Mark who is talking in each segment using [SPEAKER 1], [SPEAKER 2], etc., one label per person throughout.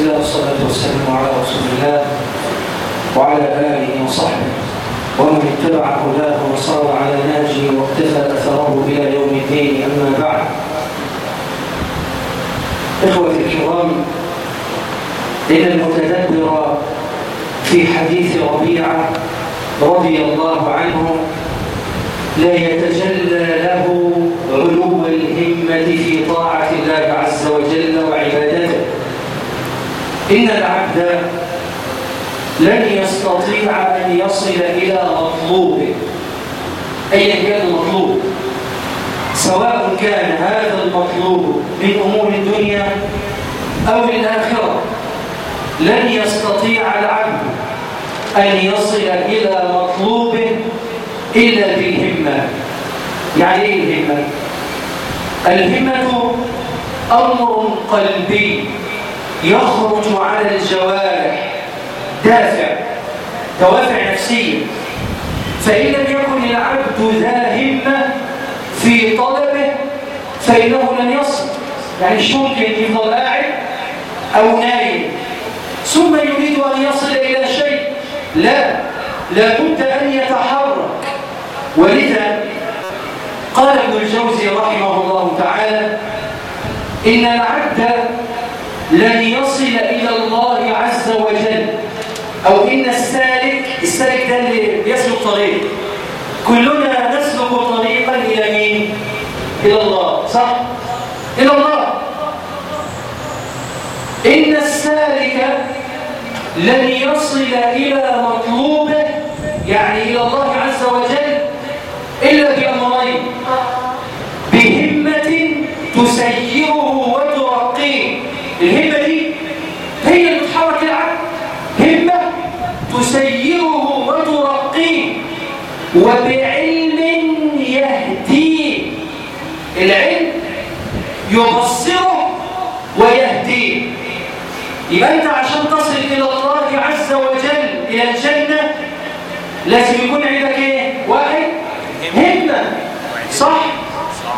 [SPEAKER 1] الله والصلاة والسلام على رسول الله وعلى آله وصحبه. ومن اتبع هداه وصار على ناجي واقتفى أثره إلى يوم الدين أما بعد. إخوتي الكرام إن المتدبر في حديث ربيعة رضي الله عنه لا يتجلى له علو الهمة في طاعة الله عز وجل وعبادته. إن العبد لن يستطيع أن يصل إلى مطلوبه. أيا كان المطلوب سواء كان هذا المطلوب من أمور الدنيا أو الآخرة. لن يستطيع العبد أن يصل إلى مطلوبه إلا بالهمة. يعني إيه الهمة؟ الهمة أمر قلبي. يخرج على الجوارح. دافع. دوافع نفسية. فإن لم يكن العبد ذا همة في طلبه فإنه لن يصل. يعني ممكن يفضل قاعد أو نايم؟ ثم يريد أن يصل إلى شيء. لا. لابد أن يتحرك. ولذا قال ابن الجوزي رحمه الله تعالى إن العبد لن يصل إلى الله عز وجل أو إن السالك السالك ده اللي يسلك طريق كلنا نسلك طريقا إلى مين؟ إلى الله صح؟ إلى الله إن السالك لن يصل إلى مطلوبه يعني إلى الله عز وجل إلا بأمرين بهمة تسيره وترقيه الهمة دي هي اللي بتحرك العبد همة تسيره وترقيه وبعلم يهديه العلم يبصره ويهديه يبقى أنت عشان تصل إلى الله عز إلى الجنة لازم يكون عندك إيه؟ واحد؟ همة. صح؟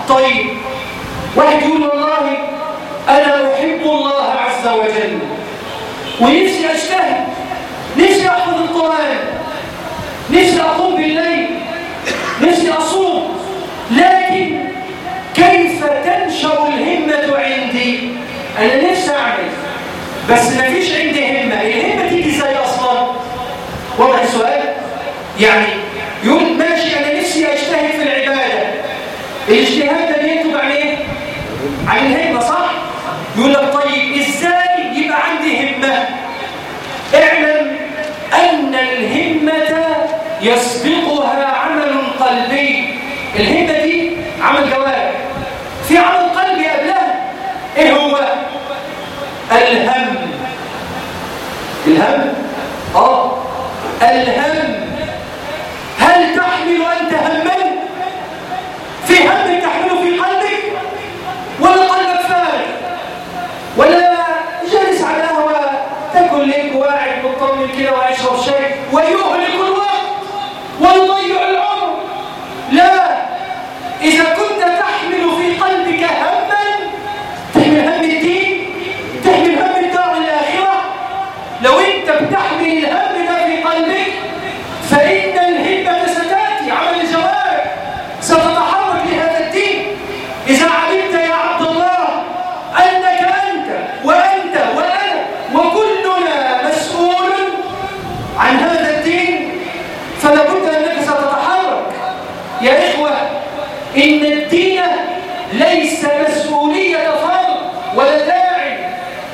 [SPEAKER 1] طيب. واحد يقول والله أنا أحب الله عز وجل. ونفسي أجتهد. نفسي أحفظ القرآن. نفسي أقوم بالليل. نفسي أصوم لكن كيف تنشأ الهمة عندي أنا نفسي أعمل بس ما فيش عندي همة الهمة تيجي إزاي أصلا واضح السؤال يعني يقول ماشي أنا نفسي أجتهد في العبادة الاجتهاد ده بينتج عن إيه؟ عن الهمة صح؟ يقول لك طيب إزاي يبقى عندي همة؟ اعلم أن الهمة يسبقها عمل قلبي الهمة دي عمل جوارح في عمل قلبي قبلها إيه هو؟ الهم الهم آه الهم. هل تحمل أنت هما؟ في هم تحمله في قلبك؟ ولا قلبك فارغ؟ ولا جالس على القهوة تاكل لك وقاعد مطمن كده ويشرب شاي ويهلك الوقت ويضيع العمر لا إذا كنت تحمل في قلبك هما تحمل هم الدين تحمل هم الدار الآخرة لو أنت بتحمل الهم ده في قلبك فإن الهمة ستأتي عمل الجوارح ستتحرك لهذا الدين إذا علمت يا عبد الله أنك أنت وأنت وأنا وكلنا مسؤول عن هذا الدين فلا بد أنك ستتحرك يا إخوة إن الدين ليس مسؤولية فرد ولا داعي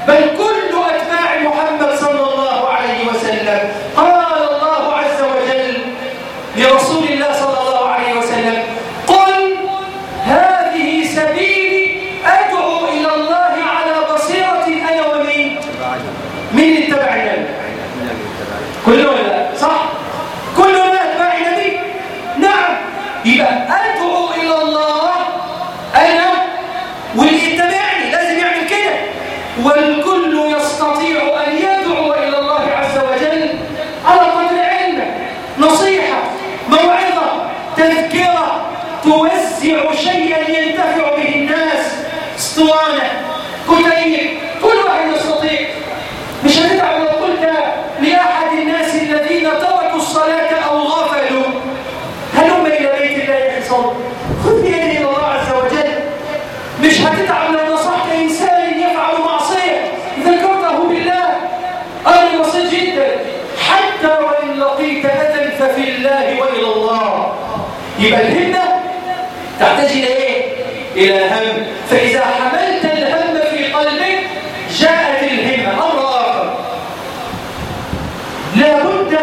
[SPEAKER 1] بل كل أتباع محمد صلى الله عليه وسلم قال الله عز وجل لرسول الله صلى الله عليه وسلم قل هذه سبيلي أدعو إلى الله على بصيرة أنا ومين مين اتبع النبي كلنا لا صح كلنا اتباع النبي نعم يبقى أدعو إلى الله أنا واللي يتبعني لازم يعمل كده والكل يستطيع أن يدعو إلى الله عز وجل على قدر علمه نصيحة موعظة تذكرة توزع شيئا ينتفع به الناس اسطوانة كتيب كل واحد يستطيع يبقى الهمة تحتاج إلى إيه؟ إلى هم فإذا حملت الهم في قلبك جاءت الهمة أمر آخر. لابد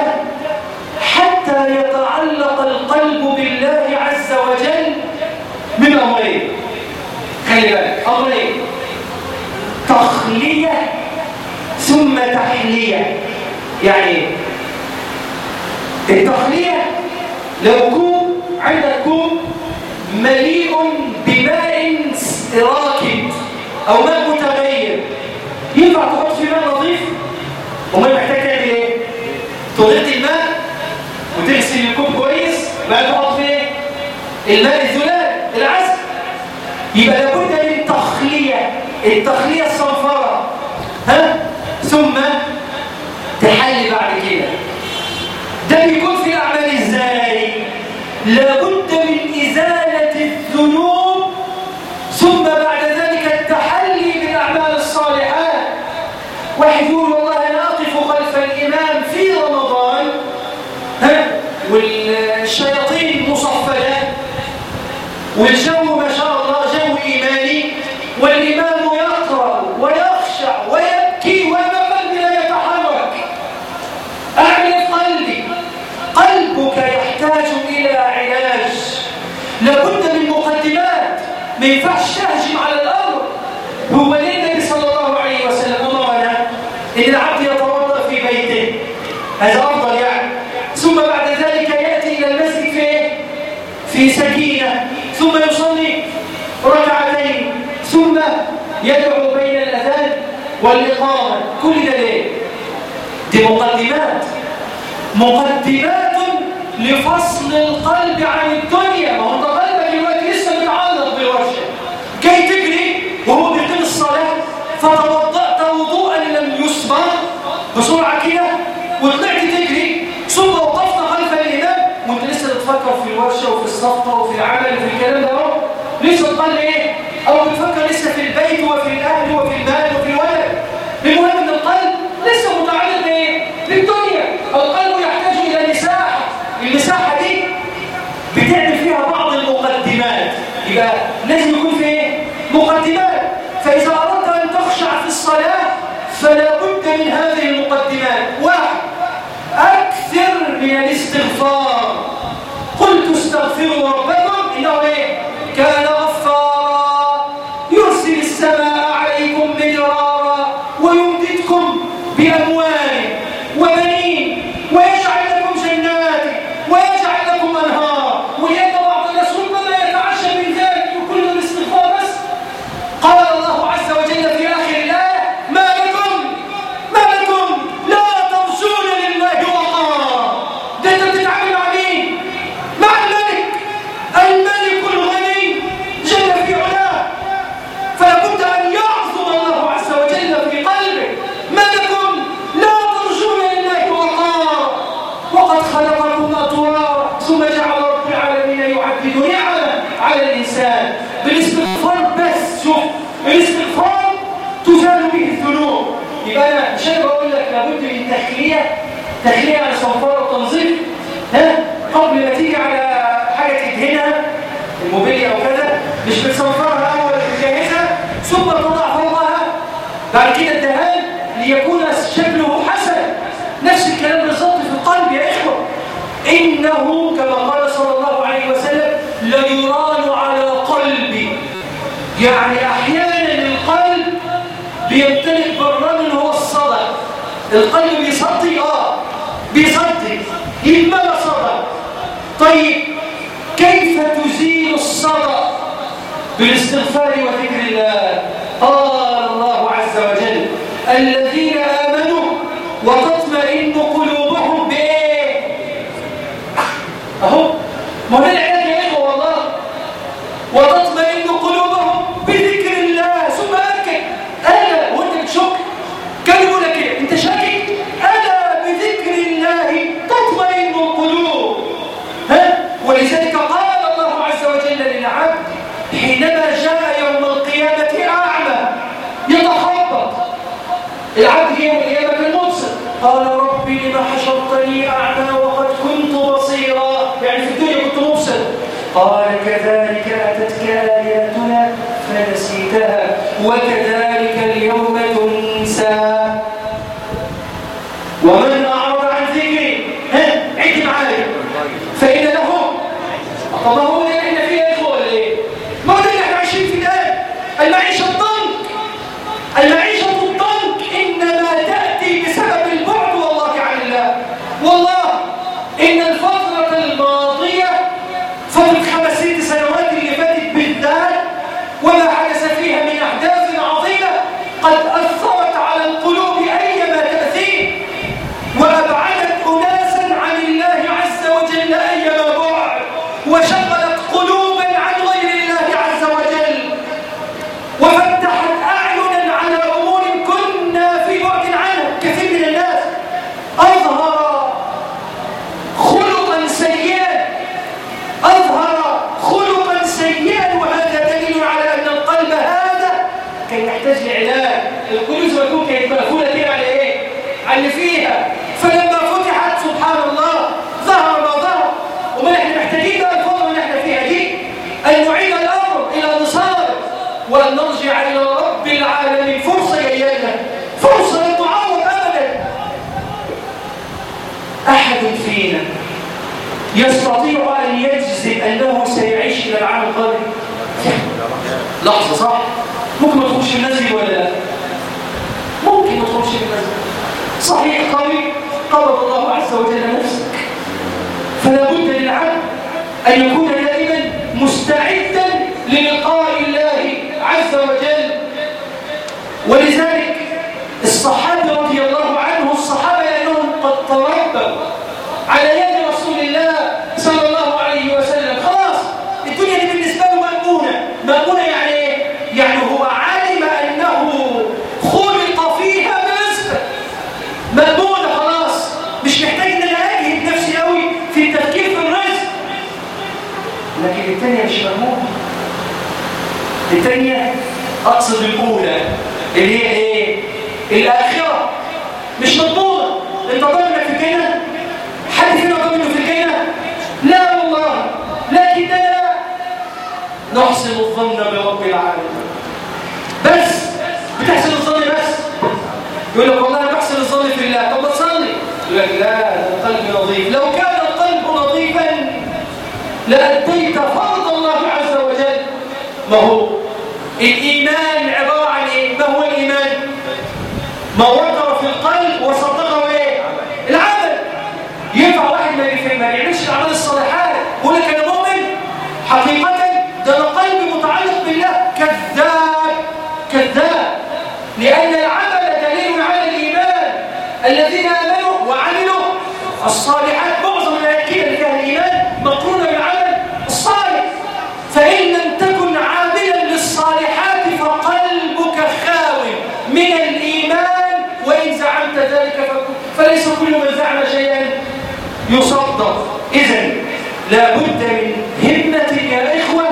[SPEAKER 1] حتى يتعلق القلب بالله عز وجل من أمرين. خلي بالك. أمرين. تخلية ثم تحلية. يعني التخلية لو كوب عندك كوب مليء بماء راكد أو ماء متغير. ينفع تحط فيه ماء نظيف؟ وما محتاج تعمل إيه؟ تغيط الماء وتغسل الكوب كويس. بعد تحط فيه الماء الزلال العسل. يبقى لابد من تخلية. التخلية الصنفرة. ها؟ ثم تحلي بعد كده ده بيكون في الأعمال إزاي لابد من إزالة الذنوب ثم بعد ذلك التحلي بالأعمال الصالحات. واحد يقول والله أنا أقف خلف الإمام في رمضان والشياطين مصفدة والجو ما شاء الله جو إيماني والإمام يقرأ ويخشع ويبكي وما قلبي لا يتحرك أعمل في قلبي قلبك يحتاج إلى علاج لابد من مقدمات ما ينفعش تهجم على الأمر هو ليه النبي صلى الله عليه وسلم أمرنا إن العبد يتوضأ في بيته. هذا أفضل يعني. ثم بعد ذلك يأتي إلى المسجد في إيه؟ في سكينة. ثم يصلي ركعتين. ثم يدعو بين الأذان والإقامة. كل ده ليه؟ دي مقدمات. مقدمات لفصل القلب عن الدنيا. ما هو فتوضأت وضوءا لم يسبق بسرعة كده وطلعت تجري. ثم وقفت خلف الإمام. وأنت لسه بتفكر في الورشة وفي الصفقة وفي العمل وفي الكلام ده لسه القلب إيه؟ أو بتفكر لسه في البيت وفي الأهل وفي المال وفي الولد المهم ان القلب لسه متعلق بايه؟ بالدنيا القلب يحتاج إلى مساحه المساحه دي بتعمل فيها بعض المقدمات يبقى لازم يكون في إيه؟ مقدمات فاذا اردت ان تخشع في الصلاه فلا بد من هذه المقدمات واحد أكثر من الاستغفار. قلت استغفروا ربكم انه إيه؟ كان غفارا يرسل السماء عليكم مدرارا ويمددكم باموال وبنين ويجعل لكم جنات ويجعل لكم انهار ولان بعض الناس ربما يتعشى من ذلك وكل الاستغفار بس قال الله عز وجل في اخر الايه ما لكم ما لكم لا ترجون لله وقارا ده انت بتتعامل مع مين؟ مع الملك الملك الغني جل في علاه فلابد ان يعظم الله عز وجل في قلبك ما لكم لا ترجون لله وقارا وقد خلقكم اطوارا ثم جعل رب العالمين يعبد نعمه على الانسان بالاستغفار بس شوف الاستغفار تزال به الذنوب يبقى أنا مش أنا بقول لك لابد من تخليه تخليه على صنفره وتنظيف ها قبل ما تيجي على حاجة تدهنها الموبيليا أو كذا مش بتصنفرها اول بتجهزها ثم تضع فوقها بعد كده الدهان ليكون شكله حسن. نفس الكلام بالظبط في القلب يا إخوة. إنه كما قال صلى الله عليه وسلم ليران على قلبي يعني أحيانا القلب بيمتلك بالرجل هو الصدى. القلب بيصدي آه بيصدي. يتملى صدى. طيب كيف تزيل الصدى بالاستغفار وذكر الله؟ وجل الذين آمنوا وتطمئن قلوبهم بإيه؟ أهو ما ده العلاج يا إخوة والله وتطمئن قلوبهم بذكر الله ثم أركب ألا وأنت بتشك كان يقول لك إيه أنت شاكك ألا بذكر الله تطمئن القلوب ها ولذلك قال الله عز وجل للعبد حينما جاء يوم القيامة أعمى يتخبط العبد يوم القيامة كان مبصر قال ربي لما حشرتني أعمى وقد كنت بصيرا يعني في الدنيا كنت مبصر قال كذلك أتتك آياتنا فنسيتها وكذلك اليوم تنسى I, I اللي فيها فلما فتحت سبحان الله ظهر ما ظهر. وما إحنا محتاجين بقى الفترة اللي إحنا فيها دي. أن نعيد الأمر إلى نصاره وأن نرجع إلى رب العالمين. فرصة جاية لنا فرصة لا تعوض أبدا. أحد فينا يستطيع أن يجزم أنه سيعيش إلى العام القادم؟ لحظة صح؟ ممكن ما تخش المسجد ولا لا؟ ممكن ما تخش المسجد صحيح قوي قبض الله عز وجل نفسك فلا بد للعبد أن يكون دائما مستعدا للقاء الله عز وجل ولذلك الصحابة رضي الله عنهم الصحابة لأنهم قد تربوا على يد رسول الله صلى الله عليه وسلم خلاص الدنيا دي بالنسبة له مأمونة مأمونة يعني إيه؟ يعني هو علم أنه خلق فيها برزقه مأمونة خلاص مش محتاج ان أنا اجهد نفسي قوي في التفكير في الرزق لكن الثانية مش مأمونة الثانية أقصد الأولى اللي هي إيه؟ الآخرة مش مضمونة. أنت ضامن إنك في الجنة؟ حد فينا ضامن إنه في الجنة؟ لا والله. لكننا نحسن الظن برب العالمين. بس. بتحسن الظن بس. يقول لك والله أنا بحسن الظن في الله. طب ما تصلي. يقول لك لا ده القلب نظيف. لو كان القلب نظيفا لأديت وجل ما هو الإيمان عبارة عن إيه؟ ما هو الإيمان؟ ما وقر في القلب وصدقه إيه؟ العمل ينفع واحد ما يعملش الأعمال الصالحات يقول لك أنا مؤمن حقيقة ده أنا قلبي متعلق بالله كذاب كذاب لأن العمل دليل على الإيمان الذين آمنوا وعملوا الصالحات كل من زعم شيئا؟ يصدق. إذا لابد من همة يا إخوة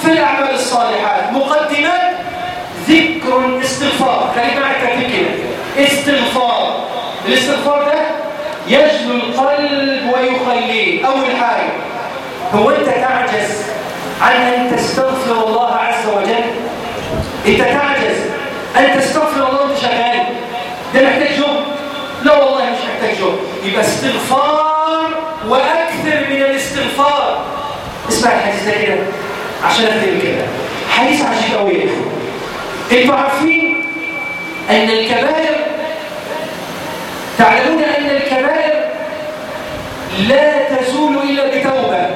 [SPEAKER 1] في الأعمال الصالحات. مقدمات ذكر استغفار خليك معك كده. استغفار. الاستغفار ده يجلو القلب ويخليه. أول حاجة هو أنت تعجز عن أن تستغفر الله عز وجل؟ أنت تعجز. أن تستغفر الله وأنت شغال ده محتاج جهد لا والله مش محتاج جهد يبقى استغفار وأكثر من الاستغفار. اسمع الحديث ده كده عشان أختم كده. حديث عجيب قوي يا إخوة أنتوا عارفين أن الكبائر تعلمون أن الكبائر لا تزول إلا بتوبة.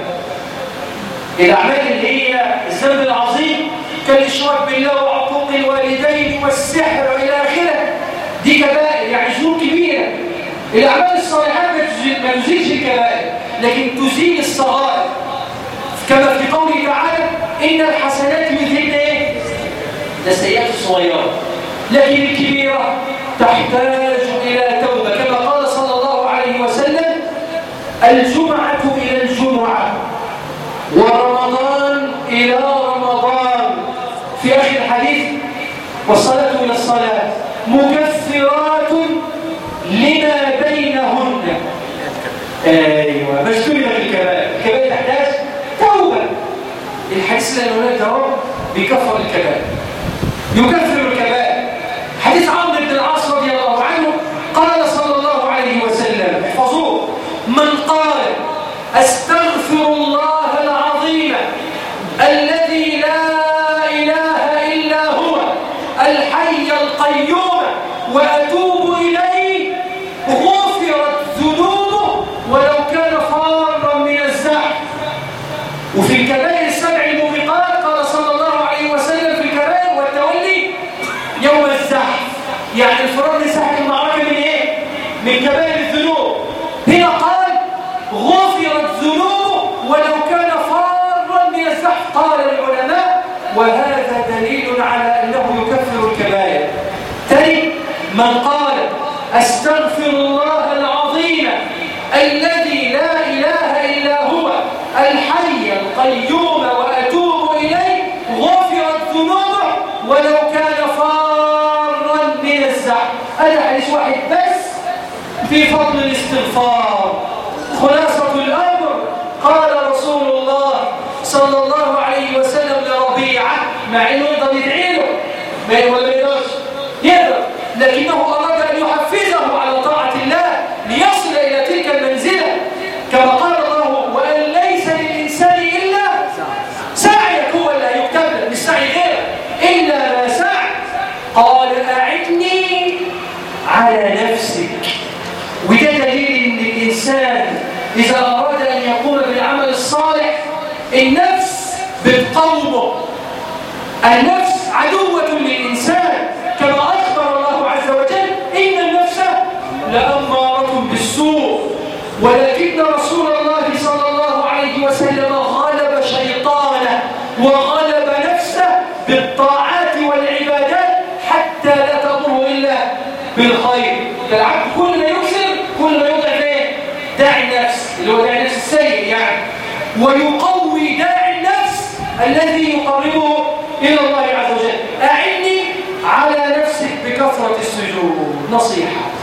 [SPEAKER 1] الأعمال اللي هي الذنب العظيم كالإشراك بالله وعقوق الوالدين والسحر وإلى آخره. دي كبائر الأعمال الصالحات ما تزيلش الكبائر لكن تزيل الصغائر. كما في قوله تعالى إن الحسنات يذهبن إيه؟ السيئات الصغيرة. لكن الكبيرة تحتاج إلى توبة. كما قال صلى الله عليه وسلم الجمعة إلى الجمعة ورمضان إلى رمضان. في آخر الحديث والصلاة إلى الصلاة مكفرات لما بينهن أيوة مجتمع الكبائر الكبائر تحتاج توبة الإسلام هناك أهو بيكفر الكبائر. يكفر الكبائر. حديث عمرو بن العاص رضي الله عنه قال صلى الله عليه وسلم احفظوه. من قال أستغفر الله العظيم الذي لا إله إلا هو الحي القيوم وأتوب إليه غفرت ذنوبه ولو كان فارا من الزحف وفي الكبائر السبع الموبقات قال صلى الله عليه وسلم في الكبائر والتولي يوم الزحف يعني الفرار لساحة المعركة من إيه؟ من كبائر الذنوب هنا قال غفرت ذنوبه ولو كان فارا من الزحف قال العلماء وهذا على أنه يكفر الكبائر. تاني من قال أستغفر الله العظيم الذي لا إله إلا هو الحي القيوم وأتوب إليه غفرت ذنوبه ولو كان فارا من الزحف أنا حديث واحد بس في فضل الاستغفار. خلاصة الأمر قال رسول الله صلى الله مع أنه يقدر يدعي له ما يقدرش يقدر لكنه لأمارة بالسوء. ولكن رسول الله صلى الله عليه وسلم غلب شيطانه وغلب نفسه بالطاعات والعبادات حتى لا تأمره إلا بالخير. فالعبد كل ما يكسر كل ما يوضع إيه؟ داعي النفس اللي هو داعي النفس السيء يعني. ويقوي داعي النفس الذي يقربه إلى الله عز وجل. أعني على نفسك بكثرة السجود. نصيحة.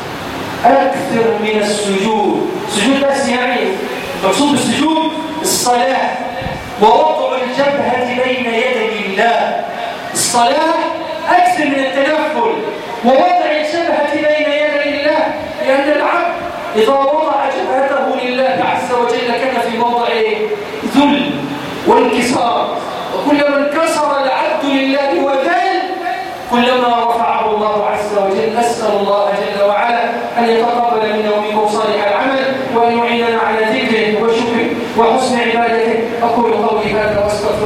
[SPEAKER 1] أكثر من السجود. سجود بس يعني مقصود بالسجود الصلاة. ووضع الجبهة بين يدي الله. الصلاة أكثر من التنفل. ووضع الجبهة بين يدي الله. لأن العبد إذا وضع جبهته لله عز وجل كان في موضع ذل وانكسار. وكلما انكسر العبد لله وذل كلما رفعه الله عز وجل أسأل الله جل أن يتقبل منا ومنكم صالح العمل وأن يعيننا على ذكره وشكره وحسن عبادته. أقول قولي هذا وأستغفر